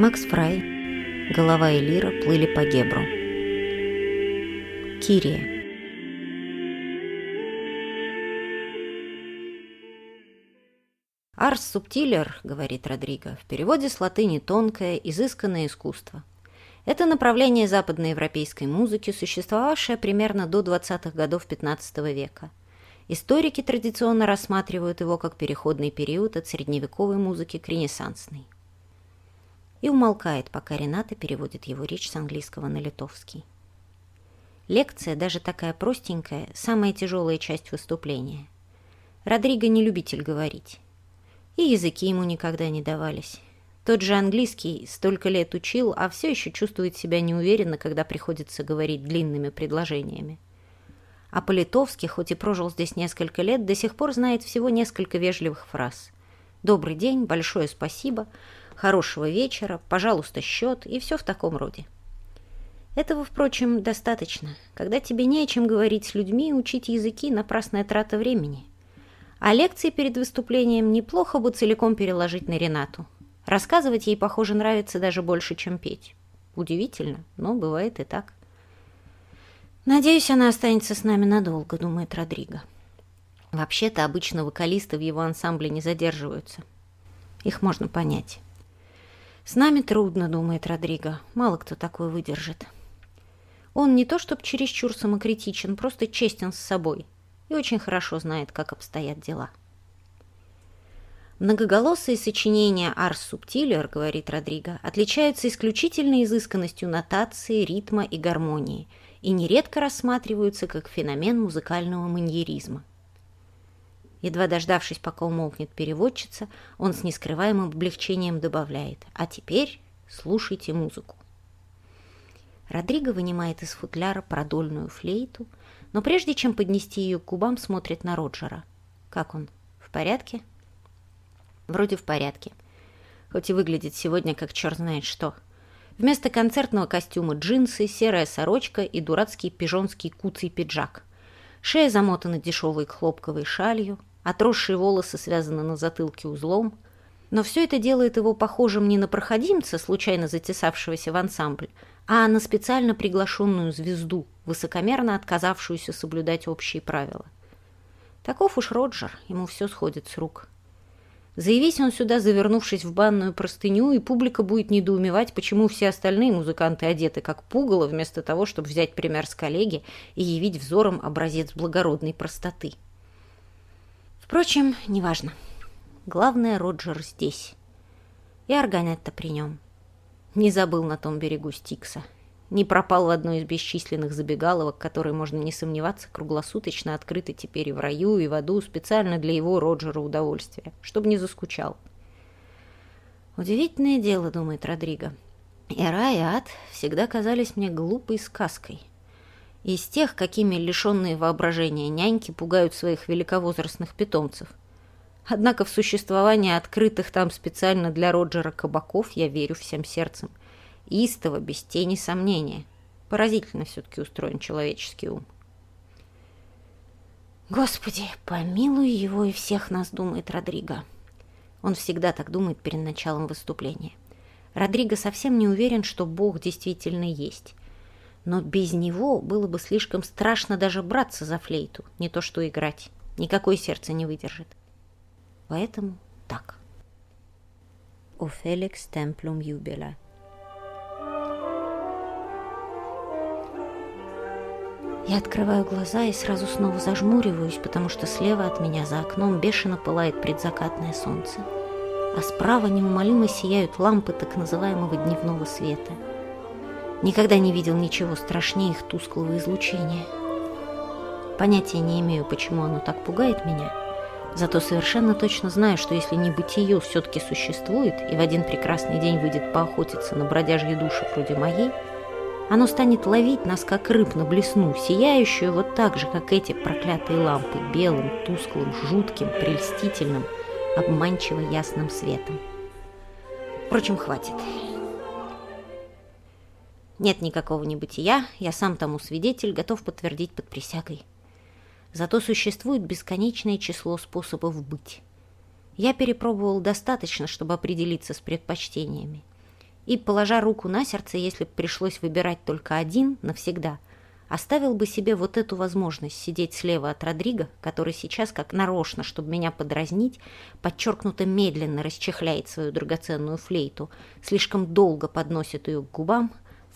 Макс Фрай, голова и лира плыли по Гебру. Кирия. «Арс субтилер», — говорит Родриго, в переводе с латыни «тонкое, изысканное искусство». Это направление западноевропейской музыки, существовавшее примерно до 20-х годов XV века. Историки традиционно рассматривают его как переходный период от средневековой музыки к ренессансной. И умолкает, пока Рената переводит его речь с английского на литовский. Лекция, даже такая простенькая, самая тяжелая часть выступления. Родриго не любитель говорить. И языки ему никогда не давались. Тот же английский столько лет учил, а все еще чувствует себя неуверенно, когда приходится говорить длинными предложениями. А по-литовски, хоть и прожил здесь несколько лет, до сих пор знает всего несколько вежливых фраз. «Добрый день», «Большое спасибо», «Хорошего вечера», «Пожалуйста, счет» и все в таком роде. Этого, впрочем, достаточно. Когда тебе не о чем говорить с людьми, учить языки – напрасная трата времени. А лекции перед выступлением неплохо бы целиком переложить на Ренату. Рассказывать ей, похоже, нравится даже больше, чем петь. Удивительно, но бывает и так. «Надеюсь, она останется с нами надолго», — думает Родриго. Вообще-то обычно вокалисты в его ансамбле не задерживаются. Их можно понять. «С нами трудно», — думает Родриго. «Мало кто такой выдержит». Он не то чтобы чересчур самокритичен, просто честен с собой и очень хорошо знает, как обстоят дела. Многоголосые сочинения «Арс Субтилер», говорит Родриго, отличаются исключительной изысканностью нотации, ритма и гармонии и нередко рассматриваются как феномен музыкального маньеризма. Едва дождавшись, пока умолкнет переводчица, он с нескрываемым облегчением добавляет «А теперь слушайте музыку». Родриго вынимает из футляра продольную флейту, но прежде чем поднести ее к губам, смотрит на Роджера. Как он? В порядке? Вроде в порядке. Хоть и выглядит сегодня как черт знает что. Вместо концертного костюма джинсы, серая сорочка и дурацкий пижонский куцый пиджак. Шея замотана дешевой хлопковой шалью, отросшие волосы связаны на затылке узлом. Но все это делает его похожим не на проходимца, случайно затесавшегося в ансамбль, а на специально приглашенную звезду, высокомерно отказавшуюся соблюдать общие правила. Таков уж Роджер, ему все сходит с рук. Заявись он сюда, завернувшись в банную простыню, и публика будет недоумевать, почему все остальные музыканты одеты как пугало, вместо того, чтобы взять пример с коллеги и явить взором образец благородной простоты. Впрочем, неважно. Главное, Роджер здесь. И Арганетта при нем. Не забыл на том берегу Стикса. Не пропал в одной из бесчисленных забегаловок, которые, можно не сомневаться, круглосуточно открыты теперь и в раю, и в аду, специально для его Роджера удовольствия, чтобы не заскучал. Удивительное дело, думает Родриго. И рай, и ад всегда казались мне глупой сказкой. Из тех, какими лишенные воображения няньки пугают своих великовозрастных питомцев. Однако в существование открытых там специально для Роджера кабаков я верю всем сердцем. Истово, без тени сомнения. Поразительно все-таки устроен человеческий ум. «Господи, помилуй его и всех нас», — думает Родриго. Он всегда так думает перед началом выступления. Родриго совсем не уверен, что Бог действительно есть. Но без него было бы слишком страшно даже браться за флейту, не то что играть. Никакое сердце не выдержит. Поэтому так. «О Феликс темплум юбила». Я открываю глаза и сразу снова зажмуриваюсь, потому что слева от меня за окном бешено пылает предзакатное солнце, а справа неумолимо сияют лампы так называемого дневного света. Никогда не видел ничего страшнее их тусклого излучения. Понятия не имею, почему оно так пугает меня – Зато совершенно точно знаю, что если небытие все-таки существует и в один прекрасный день выйдет поохотиться на бродяжьи души вроде моей, оно станет ловить нас, как рыб на блесну, сияющую вот так же, как эти проклятые лампы, белым, тусклым, жутким, прельстительным, обманчиво ясным светом. Впрочем, хватит. Нет никакого небытия, я сам тому свидетель, готов подтвердить под присягой. Зато существует бесконечное число способов быть. Я перепробовал достаточно, чтобы определиться с предпочтениями. и, положа руку на сердце, если бы пришлось выбирать только один навсегда, оставил бы себе вот эту возможность сидеть слева от Родриго, который сейчас, как нарочно, чтобы меня подразнить, подчеркнуто медленно расчехляет свою драгоценную флейту, слишком долго подносит ее к губам,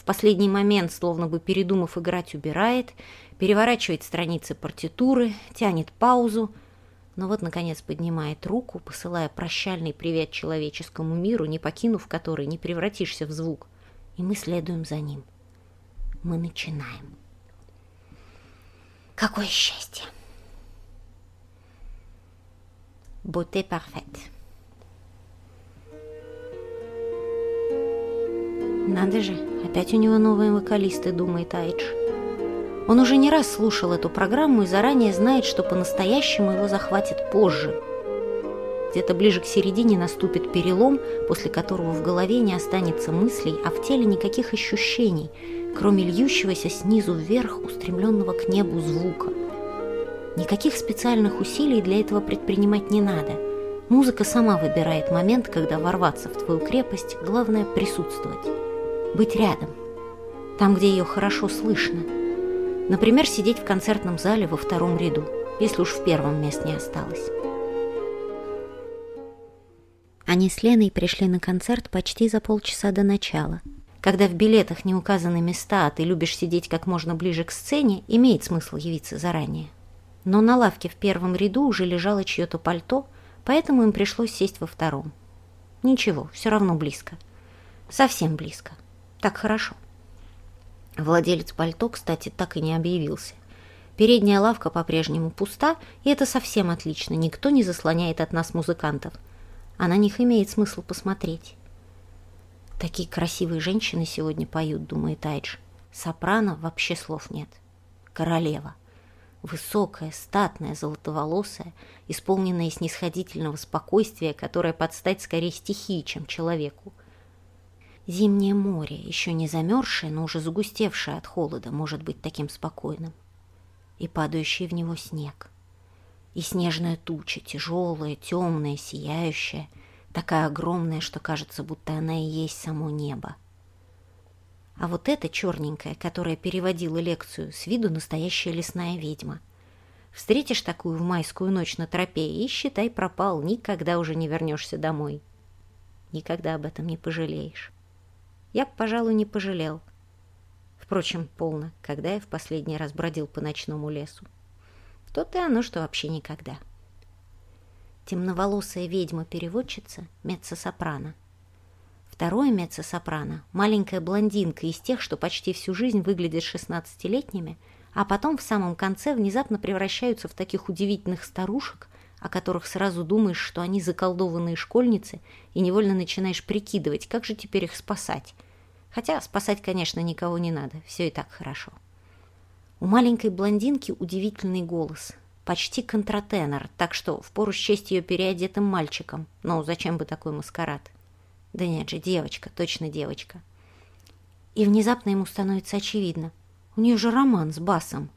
в последний момент, словно бы передумав играть, убирает, переворачивает страницы партитуры, тянет паузу, но вот, наконец, поднимает руку, посылая прощальный привет человеческому миру, не покинув который не превратишься в звук. И мы следуем за ним. Мы начинаем. Какое счастье! Beauté parfaite. Надо же, опять у него новые вокалисты, думает Айдж. Он уже не раз слушал эту программу и заранее знает, что по-настоящему его захватит позже. Где-то ближе к середине наступит перелом, после которого в голове не останется мыслей, а в теле никаких ощущений, кроме льющегося снизу вверх устремленного к небу звука. Никаких специальных усилий для этого предпринимать не надо. Музыка сама выбирает момент, когда ворваться в твою крепость, главное присутствовать. Быть рядом. Там, где ее хорошо слышно – Например, сидеть в концертном зале во втором ряду, если уж в первом мест не осталось. Они с Леной пришли на концерт почти за полчаса до начала. Когда в билетах не указаны места, а ты любишь сидеть как можно ближе к сцене, имеет смысл явиться заранее. Но на лавке в первом ряду уже лежало чье-то пальто, поэтому им пришлось сесть во втором. Ничего, все равно близко. Совсем близко. Так хорошо. Владелец пальто, кстати, так и не объявился. Передняя лавка по-прежнему пуста, и это совсем отлично, никто не заслоняет от нас музыкантов. А на них имеет смысл посмотреть. Такие красивые женщины сегодня поют, думает Айдж. Сопрано вообще слов нет. Королева. Высокая, статная, золотоволосая, исполненная снисходительного спокойствия, которое подстать скорее стихии, чем человеку. Зимнее море, еще не замерзшее, но уже загустевшее от холода, может быть таким спокойным. И падающий в него снег. И снежная туча, тяжелая, темная, сияющая, такая огромная, что кажется, будто она и есть само небо. А вот эта черненькая, которая переводила лекцию, с виду настоящая лесная ведьма. Встретишь такую в майскую ночь на тропе и, считай, пропал, никогда уже не вернешься домой. Никогда об этом не пожалеешь я, пожалуй, не пожалел. Впрочем, полно, когда я в последний раз бродил по ночному лесу. То-то и оно, что вообще никогда. Темноволосая ведьма-переводчица меццо-сопрано. Второе меццо-сопрано – маленькая блондинка из тех, что почти всю жизнь выглядят шестнадцатилетними, а потом в самом конце внезапно превращаются в таких удивительных старушек, о которых сразу думаешь, что они заколдованные школьницы, и невольно начинаешь прикидывать, как же теперь их спасать. Хотя спасать, конечно, никого не надо, все и так хорошо. У маленькой блондинки удивительный голос, почти контратенор, так что впору счесть ее переодетым мальчиком. Но зачем бы такой маскарад? Да нет же, девочка, точно девочка. И внезапно ему становится очевидно, у нее же роман с Басом.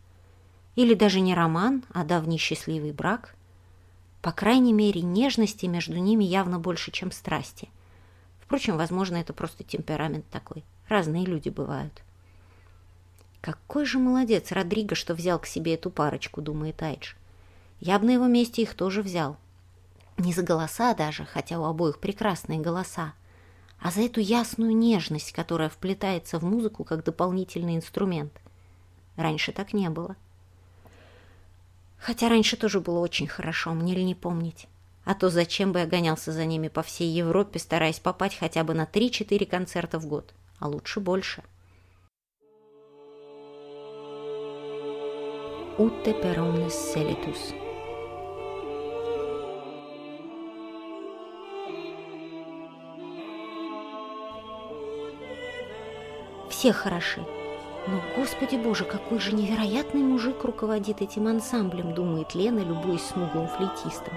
Или даже не роман, а давний счастливый брак. По крайней мере, нежности между ними явно больше, чем страсти. Впрочем, возможно, это просто темперамент такой. Разные люди бывают. Какой же молодец Родриго, что взял к себе эту парочку, думает Айдж. Я бы на его месте их тоже взял. Не за голоса даже, хотя у обоих прекрасные голоса, а за эту ясную нежность, которая вплетается в музыку как дополнительный инструмент. Раньше так не было. Хотя раньше тоже было очень хорошо, мне ли не помнить. А то зачем бы я гонялся за ними по всей Европе, стараясь попасть хотя бы на 3-4 концерта в год, а лучше больше. Per omnes selitus. Все хороши. Но, господи боже, какой же невероятный мужик руководит этим ансамблем, думает Лена, любуясь смуглым флейтистом.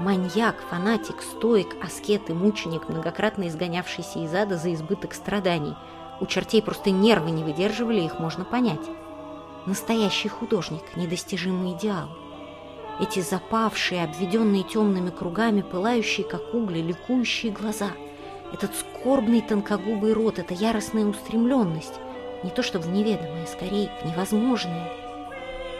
Маньяк, фанатик, стоик, аскет и мученик, многократно изгонявшийся из ада за избыток страданий. У чертей просто нервы не выдерживали, их можно понять. Настоящий художник, недостижимый идеал. Эти запавшие, обведенные темными кругами, пылающие, как угли, ликующие глаза. Этот скорбный тонкогубый рот, это яростная устремленность. Не то что в неведомое, скорее в невозможное.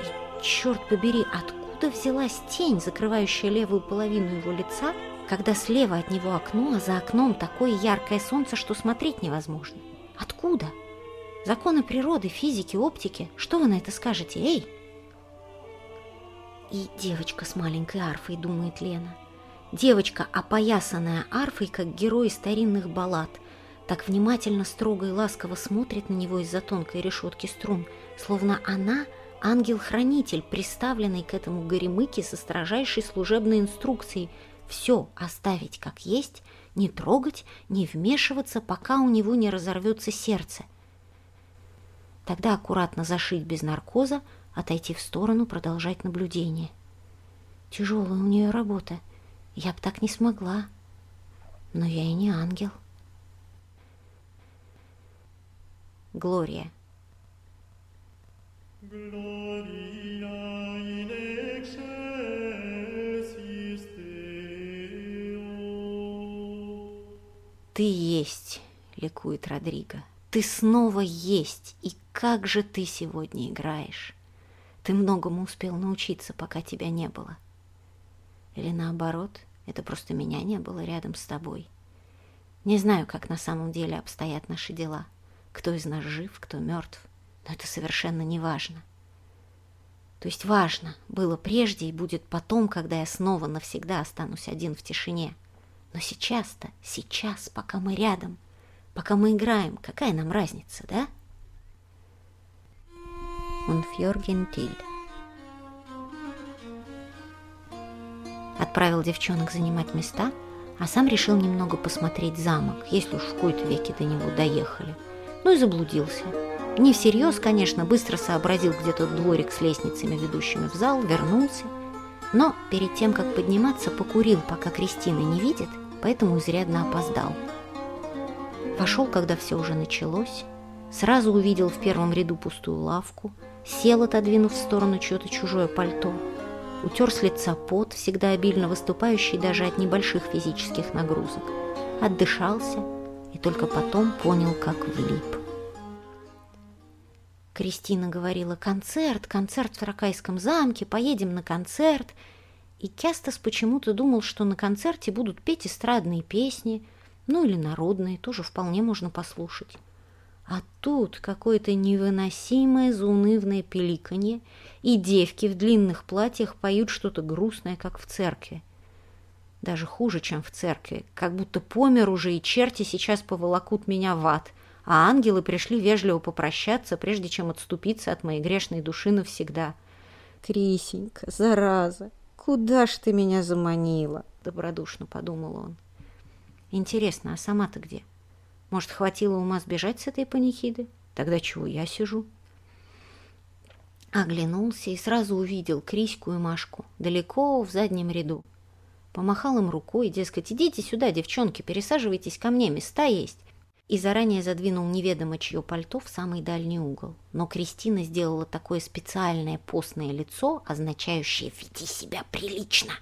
И, черт побери, откуда взялась тень, закрывающая левую половину его лица, когда слева от него окно, а за окном такое яркое солнце, что смотреть невозможно? Откуда? Законы природы, физики, оптики. Что вы на это скажете, эй? И девочка с маленькой арфой, думает Лена. Девочка, опоясанная арфой, как герой старинных баллад, так внимательно, строго и ласково смотрит на него из-за тонкой решетки струн, словно она — ангел-хранитель, приставленный к этому горемыке со строжайшей служебной инструкцией все оставить как есть, не трогать, не вмешиваться, пока у него не разорвется сердце. Тогда аккуратно зашить без наркоза, отойти в сторону, продолжать наблюдение. Тяжелая у нее работа — я бы так не смогла. Но я и не ангел. Глория. Ты есть, ликует Родриго. Ты снова есть, и как же ты сегодня играешь? Ты многому успел научиться, пока тебя не было. Или наоборот, это просто меня не было рядом с тобой. Не знаю, как на самом деле обстоят наши дела. Кто из нас жив, кто мертв. Но это совершенно не важно. То есть важно было прежде и будет потом, когда я снова навсегда останусь один в тишине. Но сейчас-то, сейчас, пока мы рядом, пока мы играем, какая нам разница, да? Он Фьорген Тиль отправил девчонок занимать места, а сам решил немного посмотреть замок, если уж в кои-то веки до него доехали. Ну и заблудился. Не всерьез, конечно, быстро сообразил, где тот дворик с лестницами, ведущими в зал, вернулся. Но перед тем, как подниматься, покурил, пока Кристина не видит, поэтому изрядно опоздал. Вошел, когда все уже началось, сразу увидел в первом ряду пустую лавку, сел, отодвинув в сторону чье-то чужое пальто – утер с лица пот, всегда обильно выступающий даже от небольших физических нагрузок, отдышался и только потом понял, как влип. Кристина говорила «Концерт, концерт в Таракайском замке, поедем на концерт». И Кястас почему-то думал, что на концерте будут петь эстрадные песни, ну или народные, тоже вполне можно послушать. А тут какое-то невыносимое заунывное пеликанье, и девки в длинных платьях поют что-то грустное, как в церкви. Даже хуже, чем в церкви, как будто помер уже, и черти сейчас поволокут меня в ад, а ангелы пришли вежливо попрощаться, прежде чем отступиться от моей грешной души навсегда. «Крисенька, зараза, куда ж ты меня заманила?» — добродушно подумал он. «Интересно, а сама-то где?» Может, хватило ума сбежать с этой панихиды? Тогда чего я сижу? Оглянулся и сразу увидел Криську и Машку далеко в заднем ряду. Помахал им рукой, дескать, идите сюда, девчонки, пересаживайтесь ко мне, места есть. И заранее задвинул неведомо чье пальто в самый дальний угол. Но Кристина сделала такое специальное постное лицо, означающее «веди себя прилично»,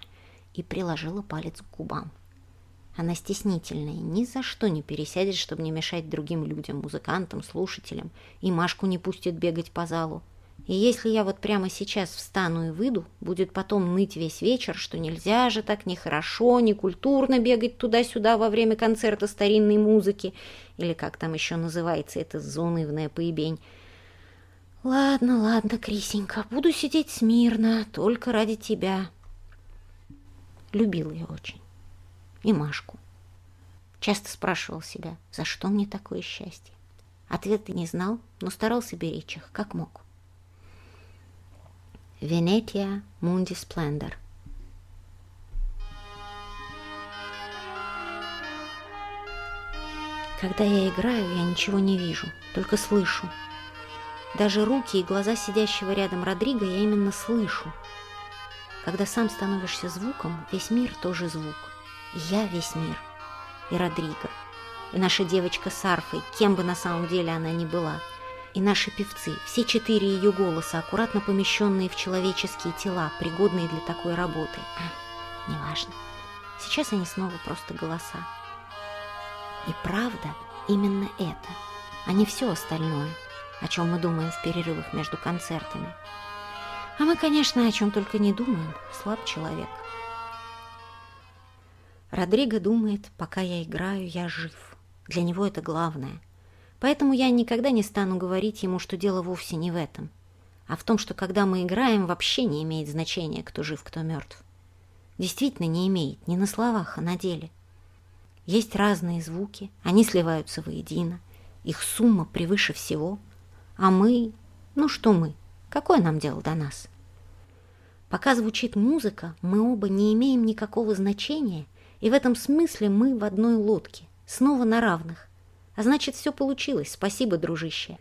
и приложила палец к губам. Она стеснительная, ни за что не пересядет, чтобы не мешать другим людям, музыкантам, слушателям, и Машку не пустит бегать по залу. И если я вот прямо сейчас встану и выйду, будет потом ныть весь вечер, что нельзя же так нехорошо, некультурно бегать туда-сюда во время концерта старинной музыки, или как там еще называется эта заунывная поебень. Ладно, ладно, Крисенька, буду сидеть смирно, только ради тебя. Любил я очень и Машку. Часто спрашивал себя, за что мне такое счастье. Ответа не знал, но старался беречь их, как мог. Венетия Мунди Сплендер Когда я играю, я ничего не вижу, только слышу. Даже руки и глаза сидящего рядом Родриго я именно слышу. Когда сам становишься звуком, весь мир тоже звук – я весь мир. И Родриго. И наша девочка с арфой, кем бы на самом деле она ни была. И наши певцы, все четыре ее голоса, аккуратно помещенные в человеческие тела, пригодные для такой работы. А, неважно. Сейчас они снова просто голоса. И правда именно это, а не все остальное, о чем мы думаем в перерывах между концертами. А мы, конечно, о чем только не думаем, слаб человек. Родриго думает, пока я играю, я жив. Для него это главное. Поэтому я никогда не стану говорить ему, что дело вовсе не в этом, а в том, что когда мы играем, вообще не имеет значения, кто жив, кто мертв. Действительно не имеет, не на словах, а на деле. Есть разные звуки, они сливаются воедино, их сумма превыше всего, а мы... Ну что мы? Какое нам дело до нас? Пока звучит музыка, мы оба не имеем никакого значения, и в этом смысле мы в одной лодке, снова на равных. А значит, все получилось. Спасибо, дружище.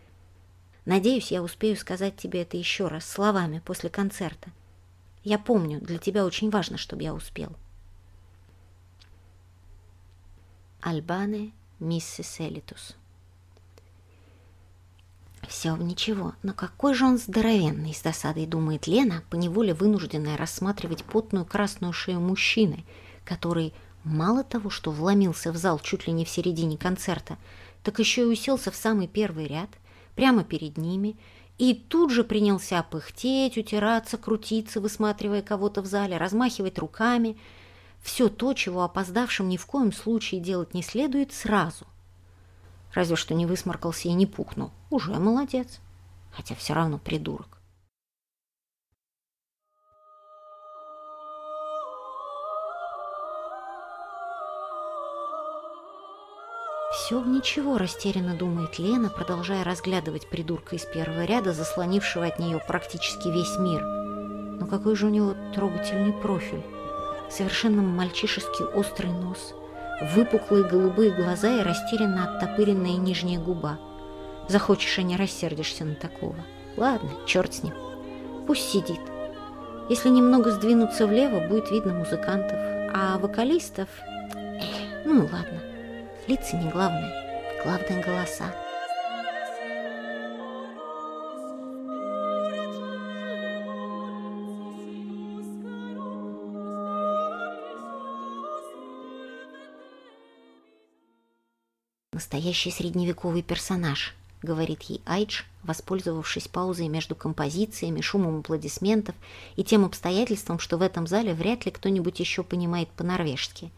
Надеюсь, я успею сказать тебе это еще раз, словами, после концерта. Я помню, для тебя очень важно, чтобы я успел. Альбане миссис Элитус все ничего, но какой же он здоровенный, с досадой думает Лена, поневоле вынужденная рассматривать потную красную шею мужчины, который мало того, что вломился в зал чуть ли не в середине концерта, так еще и уселся в самый первый ряд, прямо перед ними, и тут же принялся пыхтеть, утираться, крутиться, высматривая кого-то в зале, размахивать руками. Все то, чего опоздавшим ни в коем случае делать не следует сразу. Разве что не высморкался и не пукнул. Уже молодец. Хотя все равно придурок. «Все ничего», – растерянно думает Лена, продолжая разглядывать придурка из первого ряда, заслонившего от нее практически весь мир. Но какой же у него трогательный профиль. Совершенно мальчишеский острый нос, выпуклые голубые глаза и растерянно оттопыренная нижняя губа. Захочешь, а не рассердишься на такого. Ладно, черт с ним. Пусть сидит. Если немного сдвинуться влево, будет видно музыкантов, а вокалистов... Эх, ну ладно. Лица не главное, главное голоса. Настоящий средневековый персонаж, говорит ей Айдж, воспользовавшись паузой между композициями, шумом аплодисментов и тем обстоятельством, что в этом зале вряд ли кто-нибудь еще понимает по-норвежски –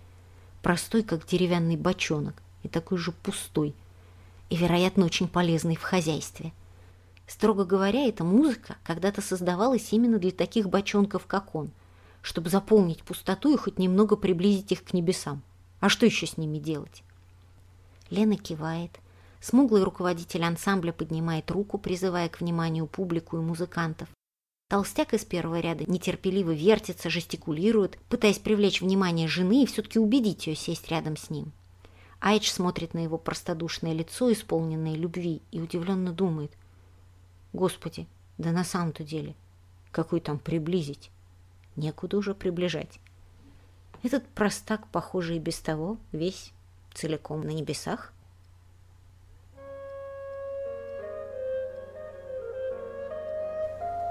простой, как деревянный бочонок, и такой же пустой, и, вероятно, очень полезный в хозяйстве. Строго говоря, эта музыка когда-то создавалась именно для таких бочонков, как он, чтобы заполнить пустоту и хоть немного приблизить их к небесам. А что еще с ними делать? Лена кивает. Смуглый руководитель ансамбля поднимает руку, призывая к вниманию публику и музыкантов. Толстяк из первого ряда нетерпеливо вертится, жестикулирует, пытаясь привлечь внимание жены и все-таки убедить ее сесть рядом с ним. Айдж смотрит на его простодушное лицо, исполненное любви, и удивленно думает. «Господи, да на самом-то деле, какой там приблизить? Некуда уже приближать. Этот простак, похоже, и без того, весь целиком на небесах».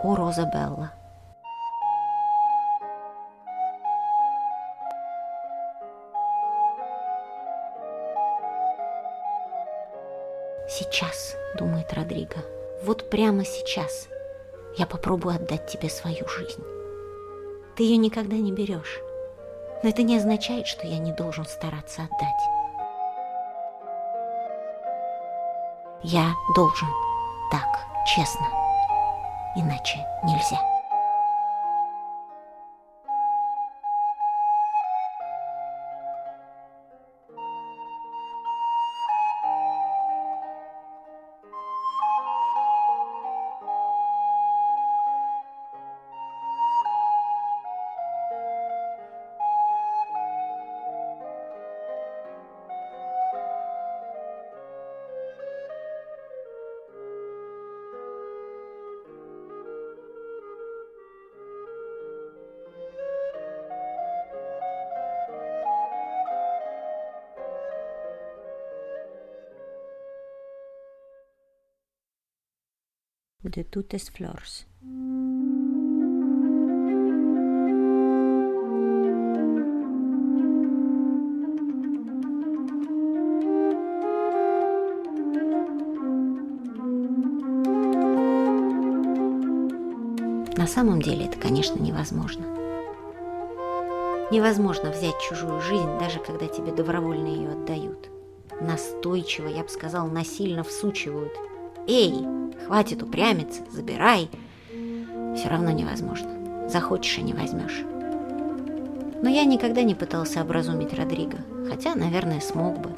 О, Розабелла. Сейчас, думает Родриго, вот прямо сейчас я попробую отдать тебе свою жизнь. Ты ее никогда не берешь, но это не означает, что я не должен стараться отдать. Я должен так, честно иначе нельзя. de totes flors. На самом деле это, конечно, невозможно. Невозможно взять чужую жизнь, даже когда тебе добровольно ее отдают. Настойчиво, я бы сказал, насильно всучивают – «Эй, хватит упрямиться, забирай!» Все равно невозможно. Захочешь и не возьмешь. Но я никогда не пытался образумить Родриго, хотя, наверное, смог бы.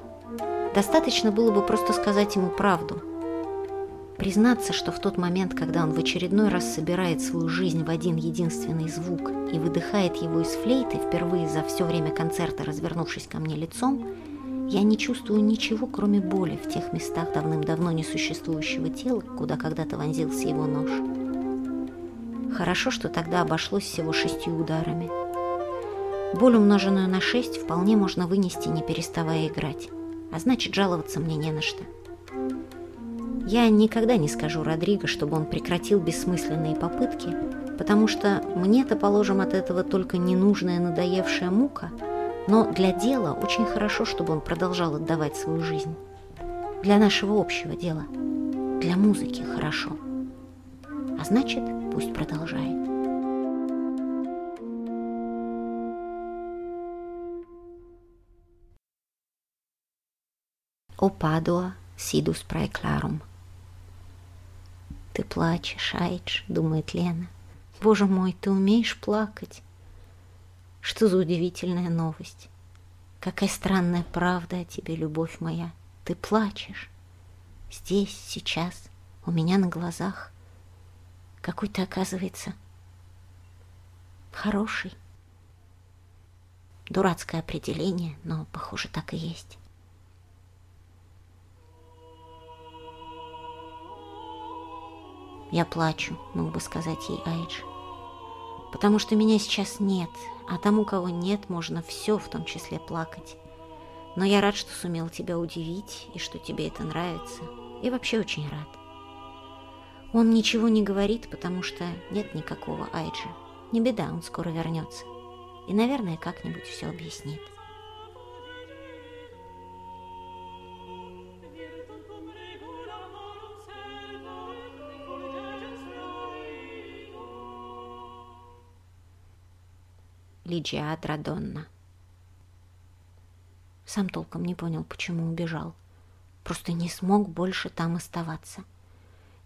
Достаточно было бы просто сказать ему правду – Признаться, что в тот момент, когда он в очередной раз собирает свою жизнь в один единственный звук и выдыхает его из флейты, впервые за все время концерта развернувшись ко мне лицом, я не чувствую ничего, кроме боли в тех местах давным-давно несуществующего тела, куда когда-то вонзился его нож. Хорошо, что тогда обошлось всего шестью ударами. Боль, умноженную на шесть, вполне можно вынести, не переставая играть. А значит, жаловаться мне не на что. Я никогда не скажу Родриго, чтобы он прекратил бессмысленные попытки, потому что мне-то, положим, от этого только ненужная надоевшая мука, но для дела очень хорошо, чтобы он продолжал отдавать свою жизнь. Для нашего общего дела. Для музыки хорошо. А значит, пусть продолжает. О Падуа, сидус праекларум – «Ты плачешь, Айдж», — думает Лена. «Боже мой, ты умеешь плакать?» Что за удивительная новость? Какая странная правда о тебе, любовь моя. Ты плачешь. Здесь, сейчас, у меня на глазах. Какой ты, оказывается, хороший. Дурацкое определение, но, похоже, так и есть. Я плачу, мог бы сказать ей Айдж. Потому что меня сейчас нет, а тому, кого нет, можно все, в том числе плакать. Но я рад, что сумел тебя удивить, и что тебе это нравится. И вообще очень рад. Он ничего не говорит, потому что нет никакого Айджа. Не беда, он скоро вернется. И, наверное, как-нибудь все объяснит. Лиджия Донна. Сам толком не понял, почему убежал. Просто не смог больше там оставаться.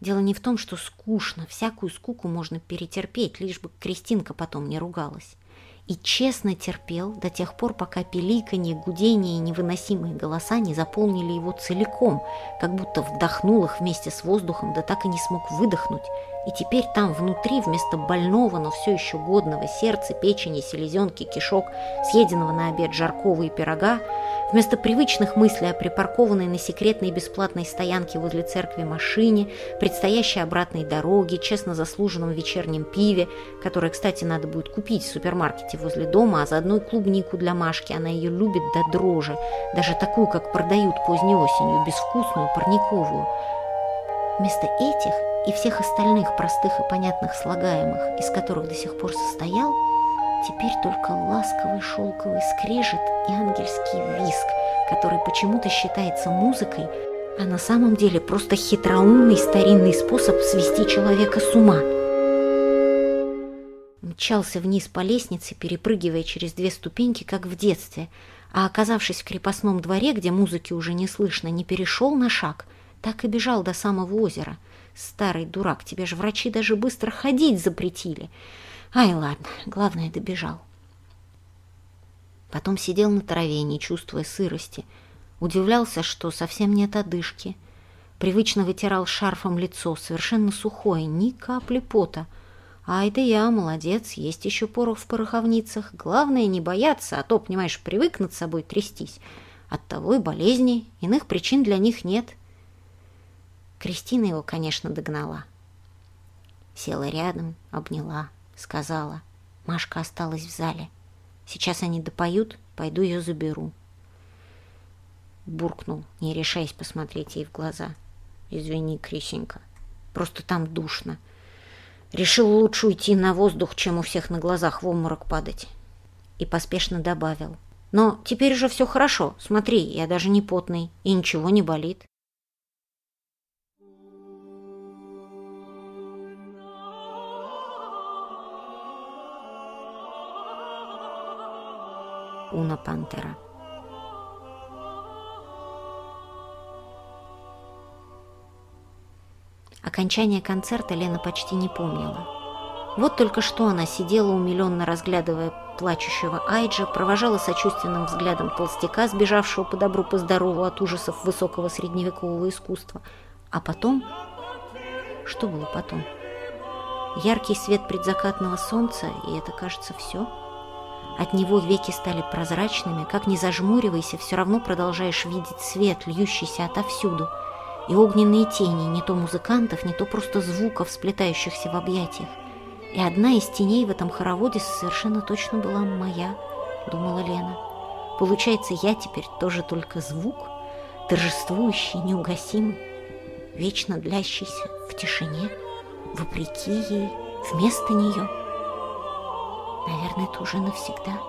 Дело не в том, что скучно, всякую скуку можно перетерпеть, лишь бы Кристинка потом не ругалась и честно терпел до тех пор, пока пеликанье, гудение и невыносимые голоса не заполнили его целиком, как будто вдохнул их вместе с воздухом, да так и не смог выдохнуть. И теперь там внутри вместо больного, но все еще годного сердца, печени, селезенки, кишок, съеденного на обед жаркого и пирога, Вместо привычных мыслей о припаркованной на секретной бесплатной стоянке возле церкви машине, предстоящей обратной дороге, честно заслуженном вечернем пиве, которое, кстати, надо будет купить в супермаркете возле дома, а заодно и клубнику для Машки, она ее любит до дрожи, даже такую, как продают поздней осенью, безвкусную, парниковую. Вместо этих и всех остальных простых и понятных слагаемых, из которых до сих пор состоял, Теперь только ласковый шелковый скрежет и ангельский виск, который почему-то считается музыкой, а на самом деле просто хитроумный старинный способ свести человека с ума. Мчался вниз по лестнице, перепрыгивая через две ступеньки, как в детстве, а оказавшись в крепостном дворе, где музыки уже не слышно, не перешел на шаг, так и бежал до самого озера. Старый дурак, тебе же врачи даже быстро ходить запретили. Ай, ладно, главное, добежал. Потом сидел на траве, не чувствуя сырости. Удивлялся, что совсем нет одышки. Привычно вытирал шарфом лицо, совершенно сухое, ни капли пота. Ай да я, молодец, есть еще порох в пороховницах. Главное не бояться, а то, понимаешь, привык над собой трястись. Оттого и болезни, иных причин для них нет. Кристина его, конечно, догнала. Села рядом, обняла сказала. Машка осталась в зале. Сейчас они допоют, пойду ее заберу. Буркнул, не решаясь посмотреть ей в глаза. Извини, Крисенька, просто там душно. Решил лучше уйти на воздух, чем у всех на глазах в обморок падать. И поспешно добавил. Но теперь уже все хорошо. Смотри, я даже не потный, и ничего не болит. Уна Пантера. Окончание концерта Лена почти не помнила. Вот только что она сидела, умиленно разглядывая плачущего Айджа, провожала сочувственным взглядом толстяка, сбежавшего по добру по здорову от ужасов высокого средневекового искусства. А потом... Что было потом? Яркий свет предзакатного солнца, и это, кажется, все. От него веки стали прозрачными, как не зажмуривайся, все равно продолжаешь видеть свет, льющийся отовсюду – и огненные тени не то музыкантов, не то просто звуков, сплетающихся в объятиях. И одна из теней в этом хороводе совершенно точно была моя, думала Лена. Получается, я теперь тоже только звук, торжествующий, неугасимый, вечно длящийся в тишине, вопреки ей, вместо нее. Наверное, это уже навсегда.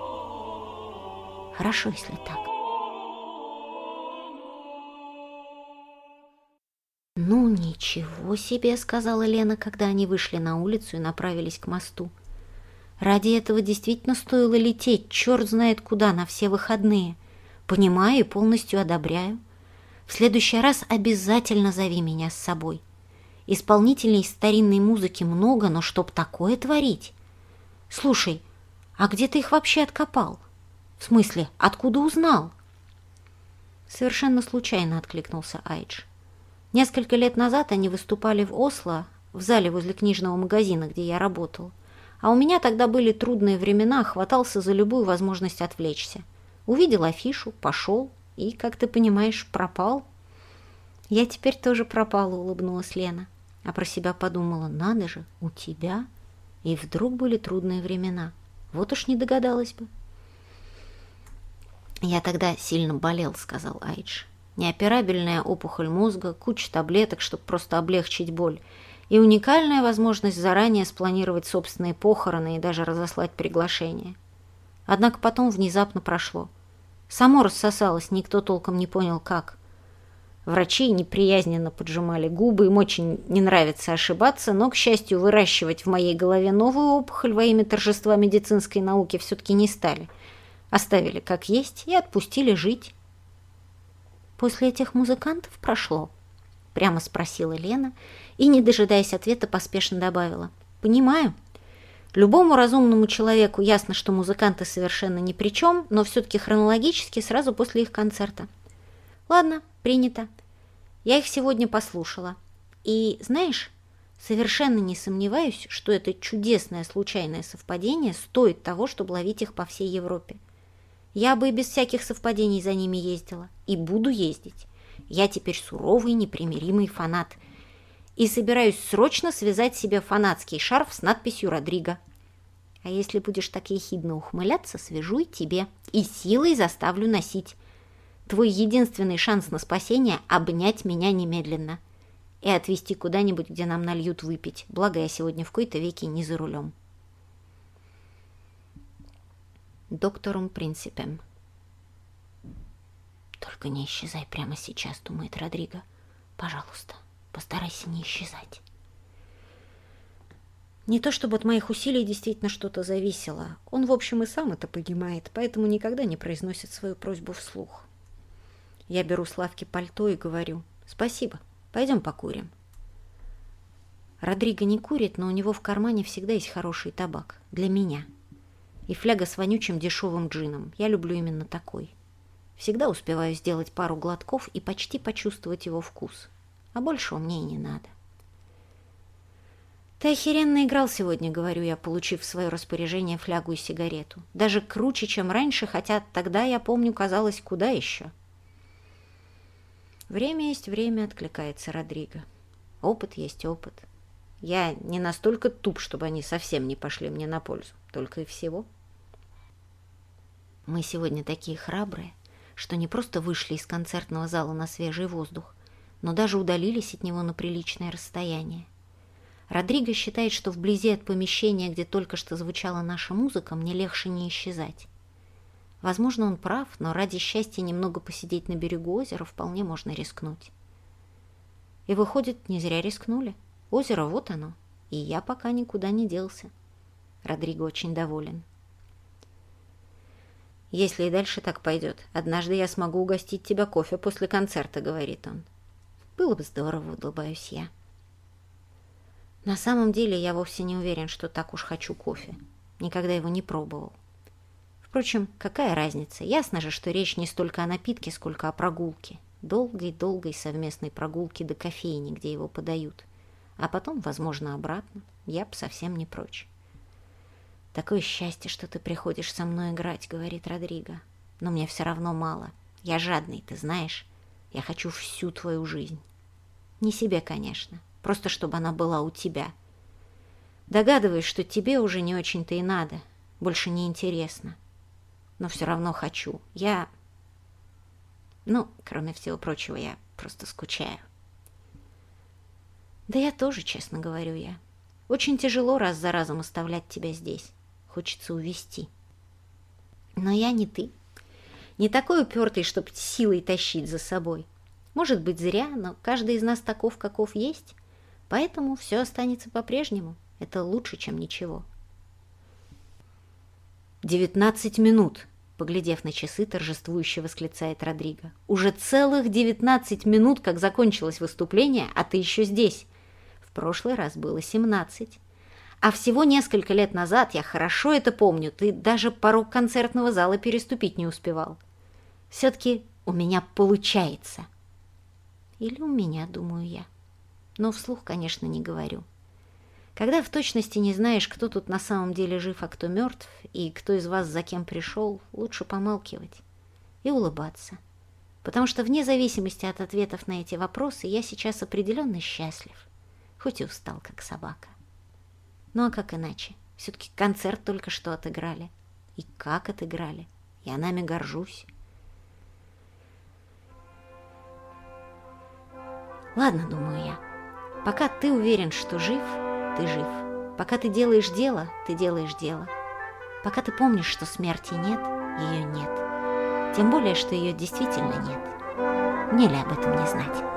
Хорошо, если так. «Ну, ничего себе», — сказала Лена, когда они вышли на улицу и направились к мосту. «Ради этого действительно стоило лететь, черт знает куда, на все выходные. Понимаю и полностью одобряю. В следующий раз обязательно зови меня с собой. Исполнителей старинной музыки много, но чтоб такое творить? Слушай, а где ты их вообще откопал? В смысле, откуда узнал?» Совершенно случайно откликнулся Айдж. Несколько лет назад они выступали в Осло, в зале возле книжного магазина, где я работал. А у меня тогда были трудные времена, хватался за любую возможность отвлечься. Увидел афишу, пошел и, как ты понимаешь, пропал. Я теперь тоже пропала, улыбнулась Лена. А про себя подумала, надо же, у тебя. И вдруг были трудные времена. Вот уж не догадалась бы. Я тогда сильно болел, сказал Айдж неоперабельная опухоль мозга, куча таблеток, чтобы просто облегчить боль, и уникальная возможность заранее спланировать собственные похороны и даже разослать приглашение. Однако потом внезапно прошло. Само рассосалось, никто толком не понял, как. Врачи неприязненно поджимали губы, им очень не нравится ошибаться, но, к счастью, выращивать в моей голове новую опухоль во имя торжества медицинской науки все-таки не стали. Оставили как есть и отпустили жить. «После этих музыкантов прошло?» Прямо спросила Лена и, не дожидаясь ответа, поспешно добавила. «Понимаю. Любому разумному человеку ясно, что музыканты совершенно ни при чем, но все-таки хронологически сразу после их концерта. Ладно, принято. Я их сегодня послушала. И, знаешь, совершенно не сомневаюсь, что это чудесное случайное совпадение стоит того, чтобы ловить их по всей Европе. Я бы и без всяких совпадений за ними ездила. И буду ездить. Я теперь суровый, непримиримый фанат. И собираюсь срочно связать себе фанатский шарф с надписью «Родриго». А если будешь так ехидно ухмыляться, свяжу и тебе. И силой заставлю носить. Твой единственный шанс на спасение – обнять меня немедленно. И отвезти куда-нибудь, где нам нальют выпить. Благо я сегодня в кои-то веки не за рулем. доктором Принципем. «Только не исчезай прямо сейчас», — думает Родриго. «Пожалуйста, постарайся не исчезать». Не то чтобы от моих усилий действительно что-то зависело. Он, в общем, и сам это понимает, поэтому никогда не произносит свою просьбу вслух. Я беру с лавки пальто и говорю «Спасибо, пойдем покурим». Родриго не курит, но у него в кармане всегда есть хороший табак. Для меня – и фляга с вонючим дешевым джином. Я люблю именно такой. Всегда успеваю сделать пару глотков и почти почувствовать его вкус. А большего мне и не надо. «Ты охеренно играл сегодня», — говорю я, получив в свое распоряжение флягу и сигарету. «Даже круче, чем раньше, хотя тогда, я помню, казалось, куда еще». «Время есть время», — откликается Родриго. «Опыт есть опыт. Я не настолько туп, чтобы они совсем не пошли мне на пользу. Только и всего». Мы сегодня такие храбрые, что не просто вышли из концертного зала на свежий воздух, но даже удалились от него на приличное расстояние. Родриго считает, что вблизи от помещения, где только что звучала наша музыка, мне легче не исчезать. Возможно, он прав, но ради счастья немного посидеть на берегу озера вполне можно рискнуть. И выходит, не зря рискнули. Озеро вот оно, и я пока никуда не делся. Родриго очень доволен. Если и дальше так пойдет, однажды я смогу угостить тебя кофе после концерта, говорит он. Было бы здорово, улыбаюсь я. На самом деле я вовсе не уверен, что так уж хочу кофе. Никогда его не пробовал. Впрочем, какая разница? Ясно же, что речь не столько о напитке, сколько о прогулке. Долгой-долгой совместной прогулке до кофейни, где его подают. А потом, возможно, обратно. Я б совсем не прочь. «Такое счастье, что ты приходишь со мной играть», — говорит Родриго. «Но мне все равно мало. Я жадный, ты знаешь. Я хочу всю твою жизнь. Не себе, конечно, просто чтобы она была у тебя. Догадываюсь, что тебе уже не очень-то и надо, больше не интересно. Но все равно хочу. Я... Ну, кроме всего прочего, я просто скучаю. Да я тоже, честно говорю я. Очень тяжело раз за разом оставлять тебя здесь. Хочется увести. Но я не ты. Не такой упертый, чтоб силой тащить за собой. Может быть, зря, но каждый из нас таков, каков есть. Поэтому все останется по-прежнему. Это лучше, чем ничего. «Девятнадцать минут!» Поглядев на часы, торжествующе восклицает Родриго. «Уже целых девятнадцать минут, как закончилось выступление, а ты еще здесь. В прошлый раз было семнадцать. А всего несколько лет назад, я хорошо это помню, ты даже порог концертного зала переступить не успевал. Все-таки у меня получается». Или у меня, думаю я. Но вслух, конечно, не говорю. Когда в точности не знаешь, кто тут на самом деле жив, а кто мертв, и кто из вас за кем пришел, лучше помалкивать и улыбаться. Потому что вне зависимости от ответов на эти вопросы я сейчас определенно счастлив, хоть и устал, как собака. Ну а как иначе? Все-таки концерт только что отыграли. И как отыграли. Я нами горжусь. Ладно, думаю я, пока ты уверен, что жив, ты жив. Пока ты делаешь дело, ты делаешь дело. Пока ты помнишь, что смерти нет, ее нет. Тем более, что ее действительно нет. Мне ли об этом не знать?